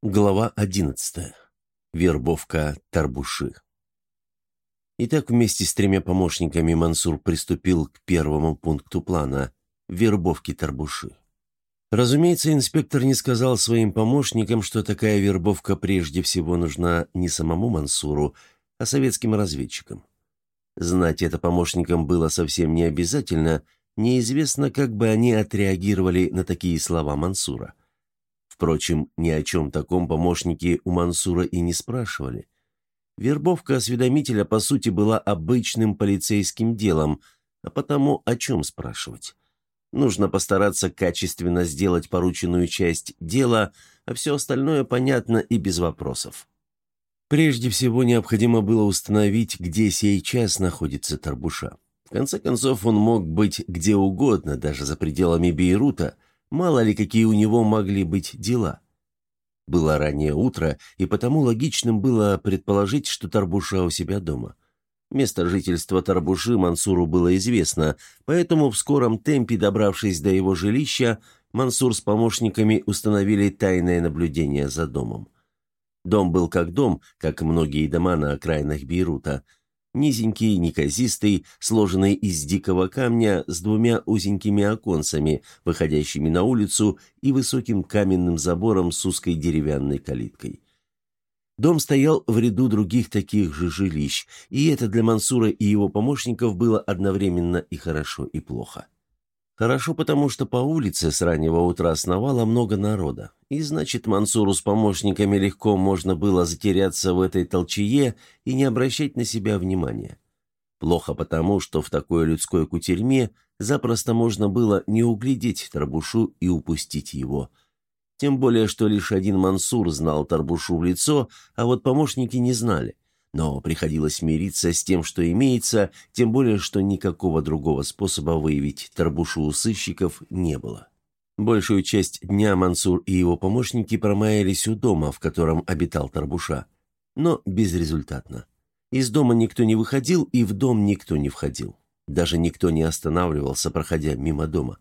Глава 11. Вербовка Тарбуши. Итак, вместе с тремя помощниками Мансур приступил к первому пункту плана – вербовки Тарбуши. Разумеется, инспектор не сказал своим помощникам, что такая вербовка прежде всего нужна не самому Мансуру, а советским разведчикам. Знать это помощникам было совсем не обязательно, неизвестно, как бы они отреагировали на такие слова Мансура. Впрочем, ни о чем таком помощники у Мансура и не спрашивали. Вербовка осведомителя, по сути, была обычным полицейским делом, а потому о чем спрашивать? Нужно постараться качественно сделать порученную часть дела, а все остальное понятно и без вопросов. Прежде всего, необходимо было установить, где сейчас находится Тарбуша. В конце концов, он мог быть где угодно, даже за пределами Бейрута – Мало ли, какие у него могли быть дела. Было раннее утро, и потому логичным было предположить, что Тарбуша у себя дома. Место жительства Тарбуши Мансуру было известно, поэтому в скором темпе, добравшись до его жилища, Мансур с помощниками установили тайное наблюдение за домом. Дом был как дом, как многие дома на окраинах Бейрута – Низенький, неказистый, сложенный из дикого камня с двумя узенькими оконцами, выходящими на улицу, и высоким каменным забором с узкой деревянной калиткой. Дом стоял в ряду других таких же жилищ, и это для Мансура и его помощников было одновременно и хорошо, и плохо. Хорошо, потому что по улице с раннего утра сновало много народа, и значит, Мансуру с помощниками легко можно было затеряться в этой толчее и не обращать на себя внимания. Плохо потому, что в такой людской кутерьме запросто можно было не углядеть Тарбушу и упустить его. Тем более, что лишь один Мансур знал Тарбушу в лицо, а вот помощники не знали – но приходилось мириться с тем, что имеется, тем более, что никакого другого способа выявить Тарбушу у сыщиков не было. Большую часть дня Мансур и его помощники промаялись у дома, в котором обитал Тарбуша. Но безрезультатно. Из дома никто не выходил, и в дом никто не входил. Даже никто не останавливался, проходя мимо дома.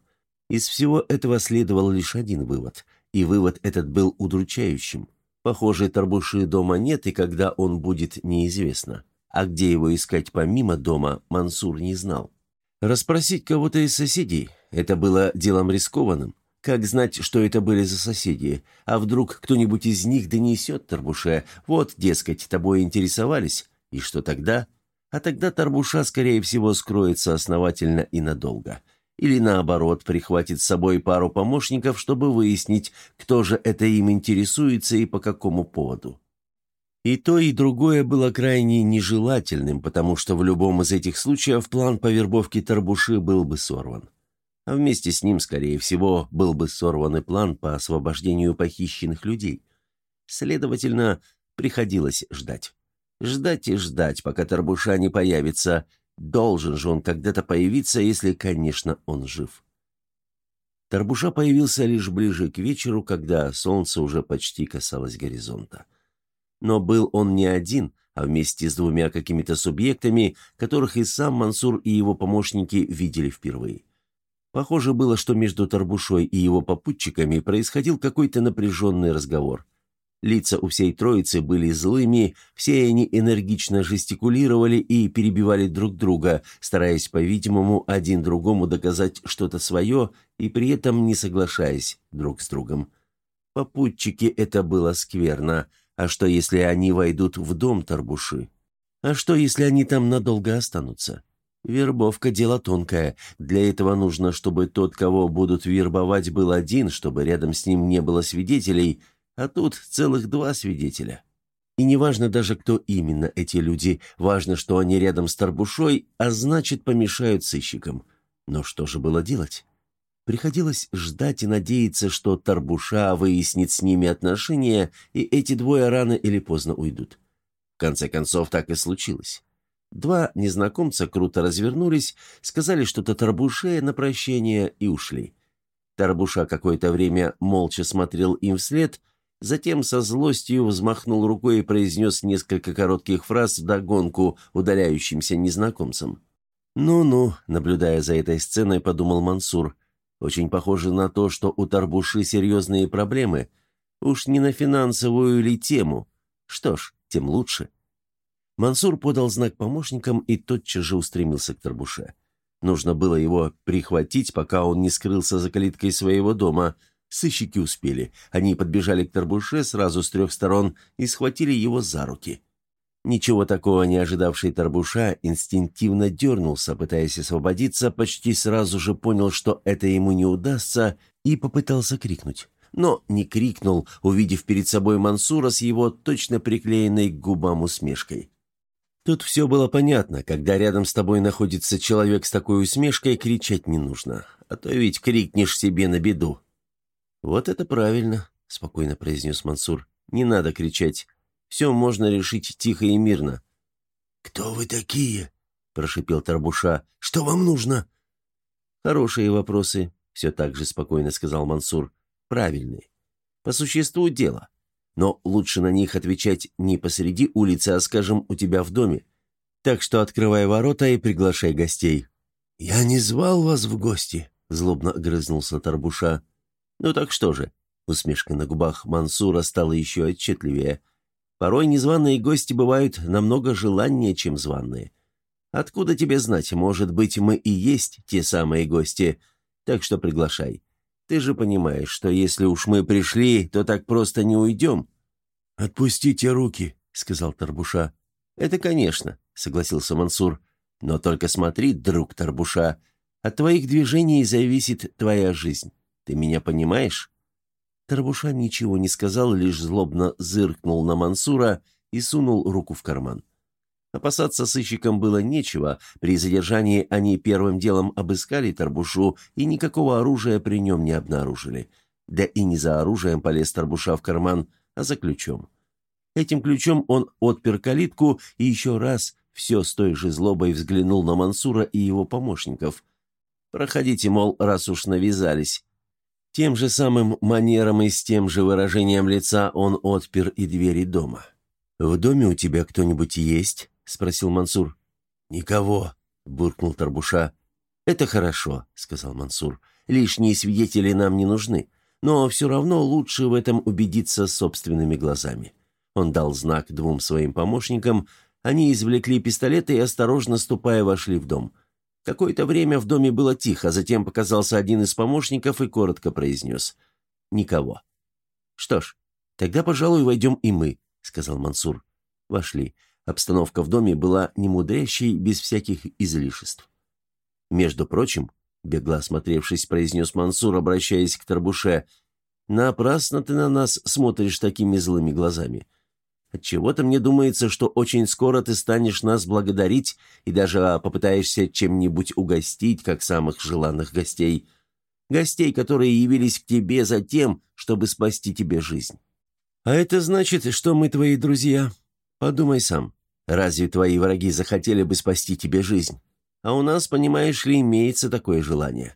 Из всего этого следовал лишь один вывод, и вывод этот был удручающим – Похоже, Тарбуши дома нет, и когда он будет, неизвестно. А где его искать помимо дома, Мансур не знал. Расспросить кого-то из соседей – это было делом рискованным. Как знать, что это были за соседи? А вдруг кто-нибудь из них донесет Тарбуше? Вот, дескать, тобой интересовались. И что тогда? А тогда Тарбуша, скорее всего, скроется основательно и надолго – или наоборот прихватит с собой пару помощников, чтобы выяснить, кто же это им интересуется и по какому поводу. И то, и другое было крайне нежелательным, потому что в любом из этих случаев план по вербовке Тарбуши был бы сорван. А вместе с ним, скорее всего, был бы сорван и план по освобождению похищенных людей. Следовательно, приходилось ждать. Ждать и ждать, пока Тарбуша не появится, Должен же он когда-то появиться, если, конечно, он жив. Тарбуша появился лишь ближе к вечеру, когда солнце уже почти касалось горизонта. Но был он не один, а вместе с двумя какими-то субъектами, которых и сам Мансур и его помощники видели впервые. Похоже было, что между Тарбушой и его попутчиками происходил какой-то напряженный разговор – Лица у всей троицы были злыми, все они энергично жестикулировали и перебивали друг друга, стараясь, по-видимому, один другому доказать что-то свое и при этом не соглашаясь друг с другом. Попутчики это было скверно. А что, если они войдут в дом Тарбуши? А что, если они там надолго останутся? Вербовка – дело тонкое. Для этого нужно, чтобы тот, кого будут вербовать, был один, чтобы рядом с ним не было свидетелей – а тут целых два свидетеля. И не важно даже, кто именно эти люди, важно, что они рядом с Тарбушой, а значит, помешают сыщикам. Но что же было делать? Приходилось ждать и надеяться, что Тарбуша выяснит с ними отношения, и эти двое рано или поздно уйдут. В конце концов, так и случилось. Два незнакомца круто развернулись, сказали что-то Тарбуше на прощение и ушли. Тарбуша какое-то время молча смотрел им вслед, Затем со злостью взмахнул рукой и произнес несколько коротких фраз вдогонку удаляющимся незнакомцам. «Ну-ну», — наблюдая за этой сценой, подумал Мансур. «Очень похоже на то, что у Тарбуши серьезные проблемы. Уж не на финансовую ли тему? Что ж, тем лучше. Мансур подал знак помощникам и тотчас же устремился к Тарбуше. Нужно было его прихватить, пока он не скрылся за калиткой своего дома. Сыщики успели. Они подбежали к Тарбуше сразу с трех сторон и схватили его за руки. Ничего такого не ожидавший Тарбуша инстинктивно дернулся, пытаясь освободиться, почти сразу же понял, что это ему не удастся, и попытался крикнуть. Но не крикнул, увидев перед собой Мансура с его точно приклеенной к губам усмешкой. Тут все было понятно. Когда рядом с тобой находится человек с такой усмешкой, кричать не нужно. А то ведь крикнешь себе на беду. «Вот это правильно», — спокойно произнес Мансур. «Не надо кричать. Все можно решить тихо и мирно». «Кто вы такие?» — прошипел Тарбуша. «Что вам нужно?» «Хорошие вопросы», — все так же спокойно сказал Мансур. «Правильные. По существу дела. Но лучше на них отвечать не посреди улицы, а, скажем, у тебя в доме. Так что открывай ворота и приглашай гостей». «Я не звал вас в гости», — злобно огрызнулся Тарбуша. «Ну так что же?» Усмешка на губах Мансура стала еще отчетливее. «Порой незваные гости бывают намного желаннее, чем званые. Откуда тебе знать, может быть, мы и есть те самые гости, так что приглашай. Ты же понимаешь, что если уж мы пришли, то так просто не уйдем». «Отпустите руки», — сказал Тарбуша. «Это конечно», — согласился Мансур. «Но только смотри, друг Тарбуша, от твоих движений зависит твоя жизнь. Ты меня понимаешь?» Тарбуша ничего не сказал, лишь злобно зыркнул на Мансура и сунул руку в карман. Опасаться сыщикам было нечего. При задержании они первым делом обыскали Тарбушу и никакого оружия при нем не обнаружили. Да и не за оружием полез Тарбуша в карман, а за ключом. Этим ключом он отпер калитку и еще раз все с той же злобой взглянул на Мансура и его помощников. «Проходите, мол, раз уж навязались». Тем же самым манером и с тем же выражением лица он отпер и двери дома. «В доме у тебя кто-нибудь есть?» — спросил Мансур. «Никого», — буркнул Тарбуша. «Это хорошо», — сказал Мансур. «Лишние свидетели нам не нужны, но все равно лучше в этом убедиться собственными глазами». Он дал знак двум своим помощникам, они извлекли пистолеты и, осторожно ступая, вошли в дом. Какое-то время в доме было тихо, затем показался один из помощников и коротко произнес «Никого». «Что ж, тогда, пожалуй, войдем и мы», — сказал Мансур. Вошли. Обстановка в доме была немудрящей, без всяких излишеств. «Между прочим», — бегло осмотревшись, произнес Мансур, обращаясь к Тарбуше, «напрасно ты на нас смотришь такими злыми глазами. Отчего-то мне думается, что очень скоро ты станешь нас благодарить и даже попытаешься чем-нибудь угостить, как самых желанных гостей. Гостей, которые явились к тебе за тем, чтобы спасти тебе жизнь. А это значит, что мы твои друзья. Подумай сам. Разве твои враги захотели бы спасти тебе жизнь? А у нас, понимаешь ли, имеется такое желание».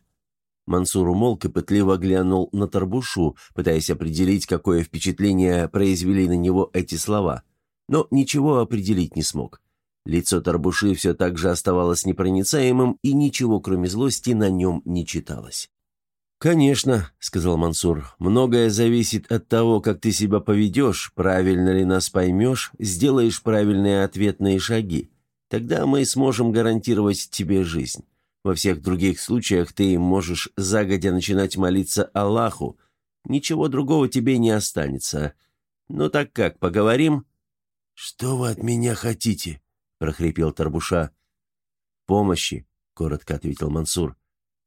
Мансур умолк и пытливо глянул на Тарбушу, пытаясь определить, какое впечатление произвели на него эти слова. Но ничего определить не смог. Лицо Тарбуши все так же оставалось непроницаемым, и ничего, кроме злости, на нем не читалось. «Конечно», — сказал Мансур, — «многое зависит от того, как ты себя поведешь, правильно ли нас поймешь, сделаешь правильные ответные шаги. Тогда мы сможем гарантировать тебе жизнь. Во всех других случаях ты можешь загодя начинать молиться Аллаху. Ничего другого тебе не останется. Ну так как, поговорим?» «Что вы от меня хотите?» — прохрипел Тарбуша. «Помощи», — коротко ответил Мансур.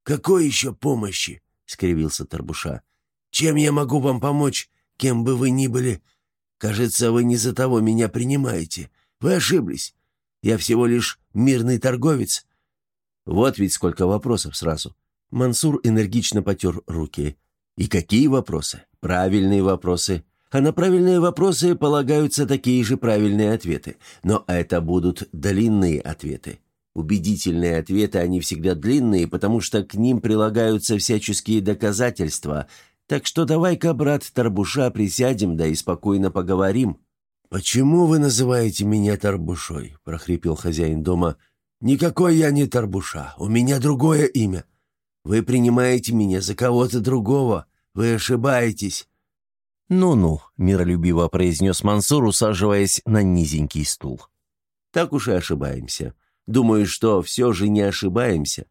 «Какой еще помощи?» — скривился Тарбуша. «Чем я могу вам помочь, кем бы вы ни были? Кажется, вы не за того меня принимаете. Вы ошиблись. Я всего лишь мирный торговец». Вот ведь сколько вопросов сразу. Мансур энергично потер руки. И какие вопросы? Правильные вопросы. А на правильные вопросы полагаются такие же правильные ответы. Но это будут длинные ответы. Убедительные ответы, они всегда длинные, потому что к ним прилагаются всяческие доказательства. Так что давай-ка, брат Тарбуша, присядем, да и спокойно поговорим». «Почему вы называете меня Тарбушой?» – прохрипел хозяин дома. «Никакой я не Тарбуша, у меня другое имя. Вы принимаете меня за кого-то другого, вы ошибаетесь». «Ну-ну», — миролюбиво произнес Мансур, усаживаясь на низенький стул. «Так уж и ошибаемся. Думаю, что все же не ошибаемся.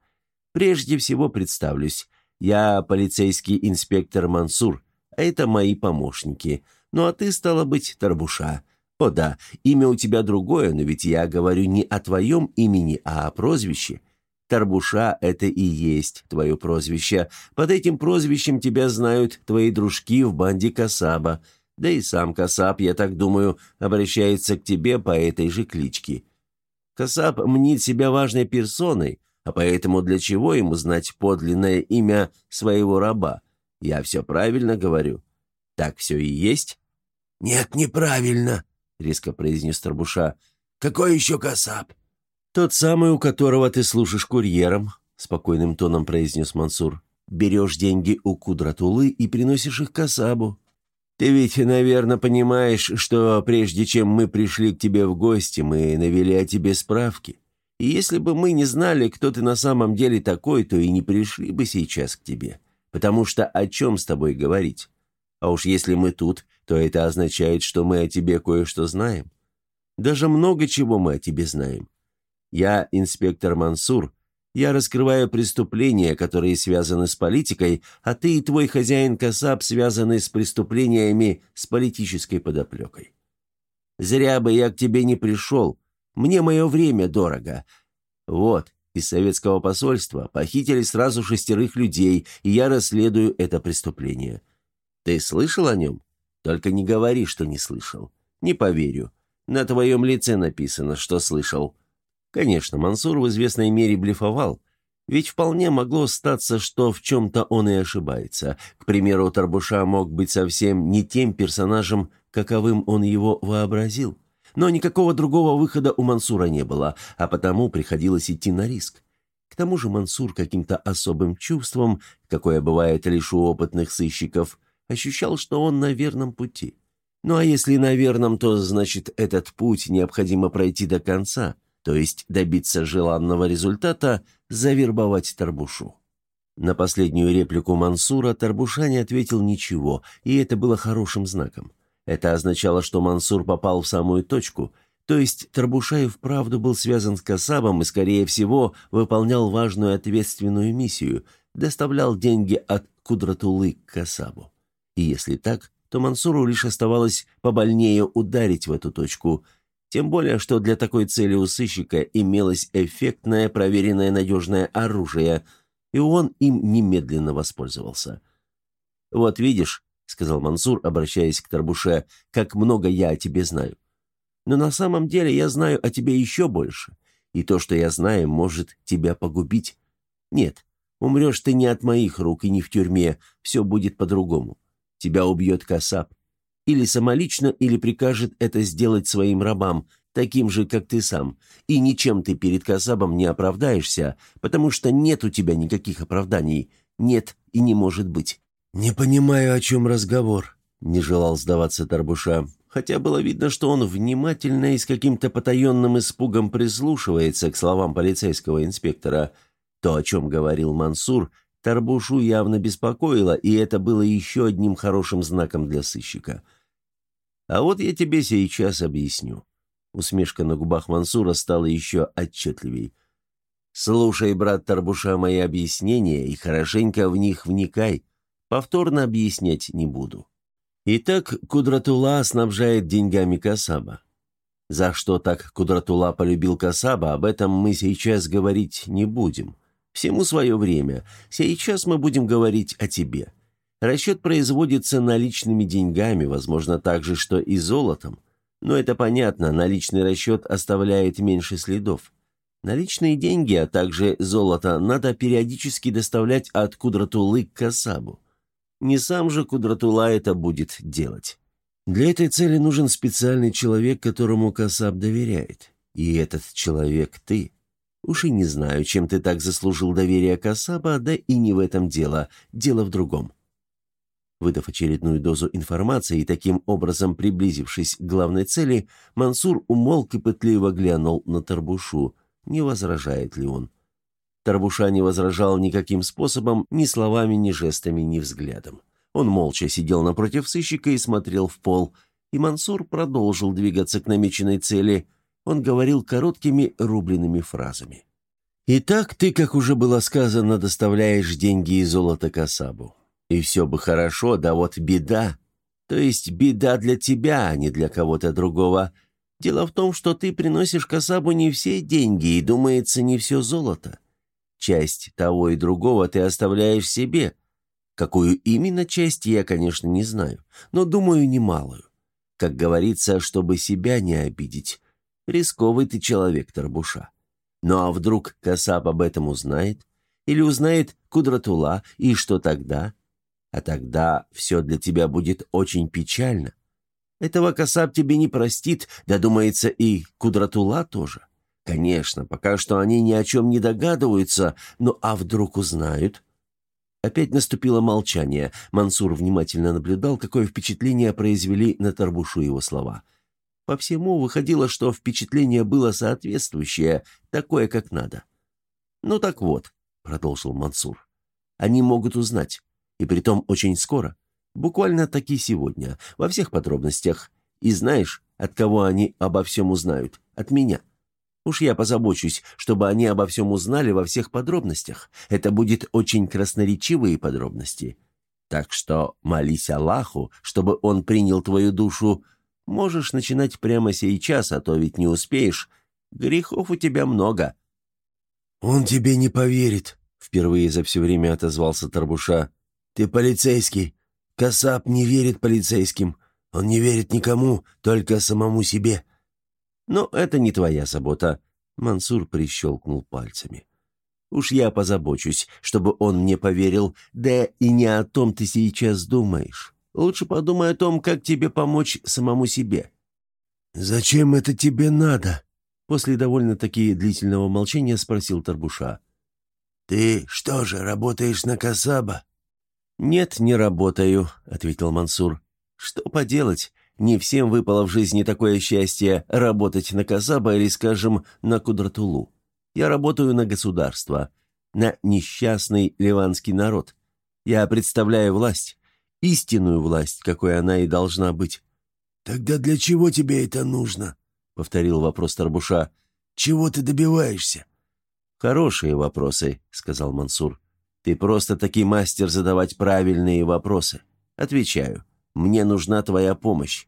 Прежде всего представлюсь. Я полицейский инспектор Мансур, а это мои помощники. Ну а ты, стала быть, Тарбуша. О да, имя у тебя другое, но ведь я говорю не о твоем имени, а о прозвище. Тарбуша — это и есть твое прозвище. Под этим прозвищем тебя знают твои дружки в банде Касаба. Да и сам Касаб, я так думаю, обращается к тебе по этой же кличке. Касаб мнит себя важной персоной, а поэтому для чего ему знать подлинное имя своего раба? Я все правильно говорю. Так все и есть?» «Нет, неправильно», — резко произнес Тарбуша. «Какой еще Касаб?» «Тот самый, у которого ты служишь курьером», — спокойным тоном произнес Мансур. «Берешь деньги у Кудратулы и приносишь их Касабу. Ты ведь, наверное, понимаешь, что прежде чем мы пришли к тебе в гости, мы навели о тебе справки. И если бы мы не знали, кто ты на самом деле такой, то и не пришли бы сейчас к тебе. Потому что о чем с тобой говорить? А уж если мы тут, то это означает, что мы о тебе кое-что знаем. Даже много чего мы о тебе знаем. Я инспектор Мансур. Я раскрываю преступления, которые связаны с политикой, а ты и твой хозяин Касаб связаны с преступлениями с политической подоплекой. Зря бы я к тебе не пришел. Мне мое время дорого. Вот, из советского посольства похитили сразу шестерых людей, и я расследую это преступление. Ты слышал о нем? Только не говори, что не слышал. Не поверю. На твоем лице написано, что слышал. Конечно, Мансур в известной мере блефовал. Ведь вполне могло статься, что в чем-то он и ошибается. К примеру, Тарбуша мог быть совсем не тем персонажем, каковым он его вообразил. Но никакого другого выхода у Мансура не было, а потому приходилось идти на риск. К тому же Мансур каким-то особым чувством, какое бывает лишь у опытных сыщиков, ощущал, что он на верном пути. Ну а если на верном, то значит этот путь необходимо пройти до конца – то есть добиться желанного результата – завербовать Тарбушу. На последнюю реплику Мансура Тарбуша не ответил ничего, и это было хорошим знаком. Это означало, что Мансур попал в самую точку, то есть Тарбушаев вправду был связан с Касабом и, скорее всего, выполнял важную ответственную миссию – доставлял деньги от Кудратулы к Касабу. И если так, то Мансуру лишь оставалось побольнее ударить в эту точку – тем более, что для такой цели у сыщика имелось эффектное, проверенное надежное оружие, и он им немедленно воспользовался. «Вот видишь», — сказал Мансур, обращаясь к Тарбуше, — «как много я о тебе знаю. Но на самом деле я знаю о тебе еще больше, и то, что я знаю, может тебя погубить. Нет, умрешь ты не от моих рук и не в тюрьме, все будет по-другому. Тебя убьет Касап, или самолично, или прикажет это сделать своим рабам, таким же, как ты сам. И ничем ты перед Касабом не оправдаешься, потому что нет у тебя никаких оправданий. Нет и не может быть». «Не понимаю, о чем разговор», — не желал сдаваться Тарбуша, хотя было видно, что он внимательно и с каким-то потаенным испугом прислушивается к словам полицейского инспектора. То, о чем говорил Мансур, Тарбушу явно беспокоило, и это было еще одним хорошим знаком для сыщика — а вот я тебе сейчас объясню». Усмешка на губах Мансура стала еще отчетливей. «Слушай, брат Тарбуша, мои объяснения и хорошенько в них вникай. Повторно объяснять не буду. Итак, Кудратула снабжает деньгами Касаба. За что так Кудратула полюбил Касаба, об этом мы сейчас говорить не будем. Всему свое время. Сейчас мы будем говорить о тебе. Расчет производится наличными деньгами, возможно, так же, что и золотом. Но это понятно, наличный расчет оставляет меньше следов. Наличные деньги, а также золото надо периодически доставлять от Кудратулы к Касабу. Не сам же Кудратула это будет делать. Для этой цели нужен специальный человек, которому Касаб доверяет. И этот человек ты. Уж и не знаю, чем ты так заслужил доверие Касаба, да и не в этом дело, дело в другом. Выдав очередную дозу информации и таким образом приблизившись к главной цели, Мансур умолк и пытливо глянул на Тарбушу, не возражает ли он. Тарбуша не возражал никаким способом, ни словами, ни жестами, ни взглядом. Он молча сидел напротив сыщика и смотрел в пол, и Мансур продолжил двигаться к намеченной цели. Он говорил короткими рубленными фразами. «Итак, ты, как уже было сказано, доставляешь деньги и золото Касабу. И все бы хорошо, да вот беда. То есть беда для тебя, а не для кого-то другого. Дело в том, что ты приносишь Касабу не все деньги и, думается, не все золото. Часть того и другого ты оставляешь себе. Какую именно часть, я, конечно, не знаю, но, думаю, немалую. Как говорится, чтобы себя не обидеть. Рисковый ты человек, Тарбуша. Ну а вдруг Касаб об этом узнает? Или узнает Кудратула, и что тогда? А тогда все для тебя будет очень печально. Этого Касаб тебе не простит, да, думается, и Кудратула тоже. Конечно, пока что они ни о чем не догадываются, но а вдруг узнают? Опять наступило молчание. Мансур внимательно наблюдал, какое впечатление произвели на Тарбушу его слова. По всему выходило, что впечатление было соответствующее, такое, как надо. «Ну так вот», — продолжил Мансур, — «они могут узнать, и притом очень скоро, буквально таки сегодня, во всех подробностях. И знаешь, от кого они обо всем узнают? От меня». Уж я позабочусь, чтобы они обо всем узнали во всех подробностях. Это будет очень красноречивые подробности. Так что молись Аллаху, чтобы он принял твою душу. Можешь начинать прямо сейчас, а то ведь не успеешь. Грехов у тебя много». «Он тебе не поверит», — впервые за все время отозвался Тарбуша. «Ты полицейский. Касап не верит полицейским. Он не верит никому, только самому себе. Но это не твоя забота», — Мансур прищелкнул пальцами. «Уж я позабочусь, чтобы он мне поверил, да и не о том ты сейчас думаешь. Лучше подумай о том, как тебе помочь самому себе». «Зачем это тебе надо?» После довольно-таки длительного молчания спросил Тарбуша. «Ты что же, работаешь на Касаба?» «Нет, не работаю», — ответил Мансур. «Что поделать? Не всем выпало в жизни такое счастье работать на Казаба или, скажем, на Кудратулу. Я работаю на государство, на несчастный ливанский народ. Я представляю власть, истинную власть, какой она и должна быть». «Тогда для чего тебе это нужно?» — повторил вопрос Тарбуша. «Чего ты добиваешься?» «Хорошие вопросы», — сказал Мансур. «Ты просто-таки мастер задавать правильные вопросы. Отвечаю. Мне нужна твоя помощь.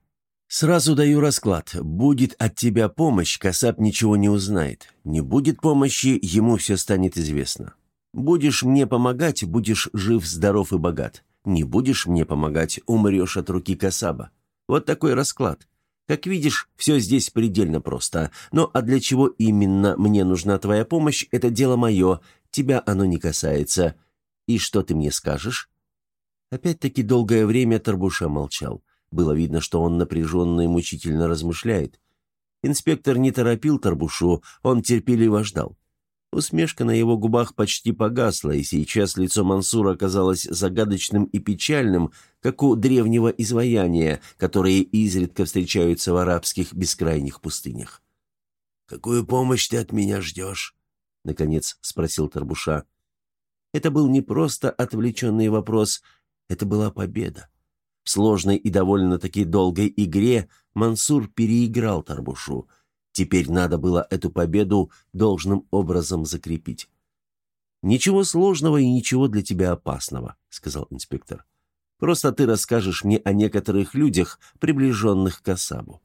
Сразу даю расклад. Будет от тебя помощь, Касап ничего не узнает. Не будет помощи, ему все станет известно. Будешь мне помогать, будешь жив, здоров и богат. Не будешь мне помогать, умрешь от руки Касаба. Вот такой расклад. Как видишь, все здесь предельно просто. Но а для чего именно мне нужна твоя помощь, это дело мое. Тебя оно не касается. И что ты мне скажешь?» Опять-таки долгое время Тарбуша молчал. Было видно, что он напряженно и мучительно размышляет. Инспектор не торопил Тарбушу, он терпеливо ждал. Усмешка на его губах почти погасла, и сейчас лицо Мансура казалось загадочным и печальным, как у древнего изваяния, которые изредка встречаются в арабских бескрайних пустынях. «Какую помощь ты от меня ждешь?» — наконец спросил Тарбуша. Это был не просто отвлеченный вопрос, это была победа. В сложной и довольно-таки долгой игре Мансур переиграл Тарбушу. Теперь надо было эту победу должным образом закрепить. «Ничего сложного и ничего для тебя опасного», — сказал инспектор. «Просто ты расскажешь мне о некоторых людях, приближенных к Касабу.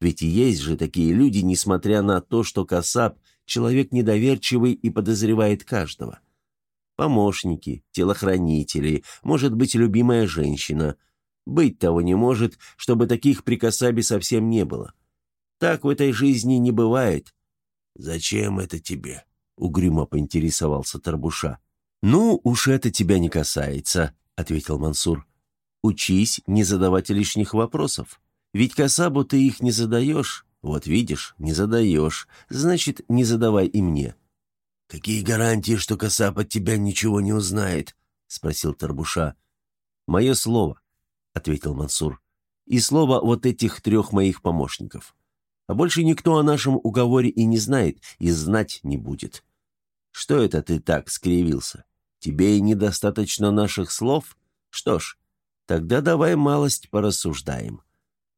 Ведь есть же такие люди, несмотря на то, что Касаб — человек недоверчивый и подозревает каждого помощники, телохранители, может быть, любимая женщина. Быть того не может, чтобы таких при Касабе совсем не было. Так в этой жизни не бывает. «Зачем это тебе?» — угрюмо поинтересовался Тарбуша. «Ну, уж это тебя не касается», — ответил Мансур. «Учись не задавать лишних вопросов. Ведь Касабу ты их не задаешь. Вот видишь, не задаешь. Значит, не задавай и мне. «Какие гарантии, что Касап от тебя ничего не узнает?» — спросил Тарбуша. «Мое слово», — ответил Мансур. «И слово вот этих трех моих помощников. А больше никто о нашем уговоре и не знает, и знать не будет. Что это ты так скривился? Тебе и недостаточно наших слов? Что ж, Тогда давай малость порассуждаем.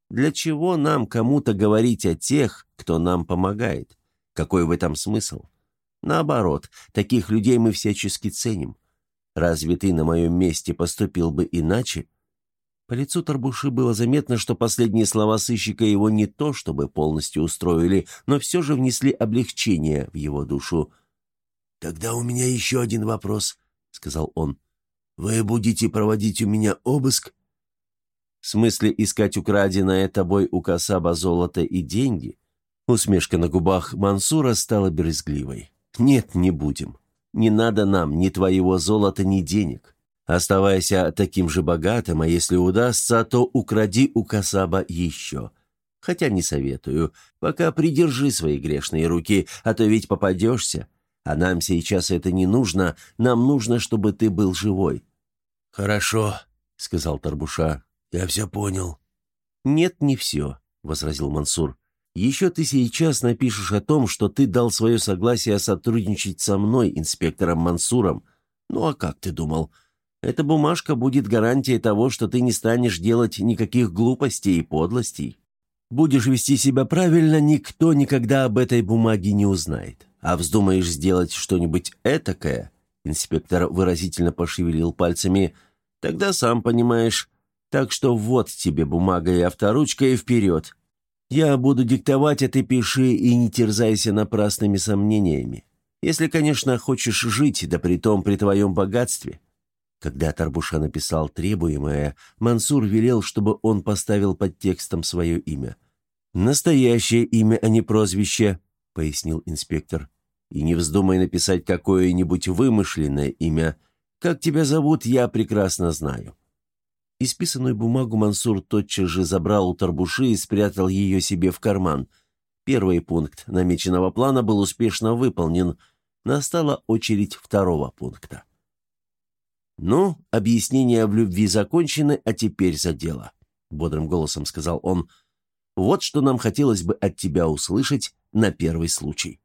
Для чего нам кому-то говорить о тех, кто нам помогает? Какой в этом смысл? Наоборот, таких людей мы всячески ценим. Разве ты на моем месте поступил бы иначе?» По лицу Тарбуши было заметно, что последние слова сыщика его не то чтобы полностью устроили, но все же внесли облегчение в его душу. «Тогда у меня еще один вопрос», — сказал он. «Вы будете проводить у меня обыск?» «В смысле искать украденное тобой у Касаба золото и деньги?» Усмешка на губах Мансура стала брезгливой. «Нет, не будем. Не надо нам ни твоего золота, ни денег. Оставайся таким же богатым, а если удастся, то укради у Касаба еще. Хотя не советую. Пока придержи свои грешные руки, а то ведь попадешься. А нам сейчас это не нужно, нам нужно, чтобы ты был живой». «Хорошо», — сказал Тарбуша. «Я все понял». «Нет, не все», — возразил Мансур. «Еще ты сейчас напишешь о том, что ты дал свое согласие сотрудничать со мной, инспектором Мансуром. Ну а как ты думал?» Эта бумажка будет гарантией того, что ты не станешь делать никаких глупостей и подлостей. Будешь вести себя правильно, никто никогда об этой бумаге не узнает. А вздумаешь сделать что-нибудь этакое, инспектор выразительно пошевелил пальцами, тогда сам понимаешь. Так что вот тебе бумага и авторучка, и вперед. Я буду диктовать, а ты пиши и не терзайся напрасными сомнениями. Если, конечно, хочешь жить, да притом при твоем богатстве. Когда Тарбуша написал требуемое, Мансур велел, чтобы он поставил под текстом свое имя. «Настоящее имя, а не прозвище», — пояснил инспектор. «И не вздумай написать какое-нибудь вымышленное имя. Как тебя зовут, я прекрасно знаю». Исписанную бумагу Мансур тотчас же забрал у Тарбуши и спрятал ее себе в карман. Первый пункт намеченного плана был успешно выполнен. Настала очередь второго пункта. «Ну, объяснения в любви закончены, а теперь за дело», — бодрым голосом сказал он. «Вот что нам хотелось бы от тебя услышать на первый случай».